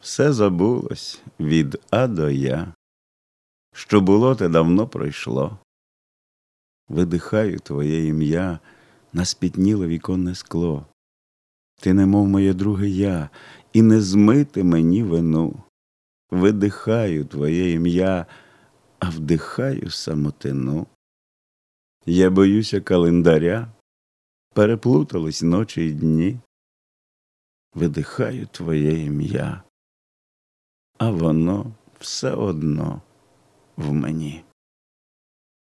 Все забулось від А до Я. Що було, те давно пройшло. Видихаю твоє ім'я на спітніле віконне скло. Ти, немов моє друге я, і не змити мені вину. Видихаю твоє ім'я, а вдихаю самотину. Я боюся календаря, переплутались ночі й дні. Видихаю твоє ім'я, воно все одно в мені.